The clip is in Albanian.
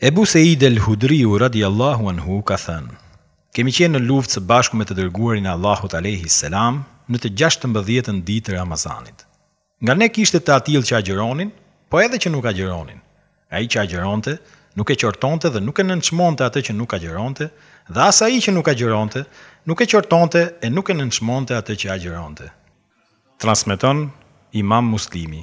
Ebu Se'id el-Hudriu radijallahu anhu ka thënë, Kemi qenë në luftë së bashku me të Dërguarin e Allahut alejhi selam në të gjashtëmbëdhjetën ditë të Ramazanit. Nga ne kishte të atillë që agjëronin, po edhe që nuk agjëronin. Ai që agjëronte, nuk e qortonte dhe nuk e nënçmonte atë që nuk agjëronte, dhe as ai që nuk agjëronte, nuk e qortonte e nuk e nënçmonte atë që agjëronte. Transmeton Imam Muslimi.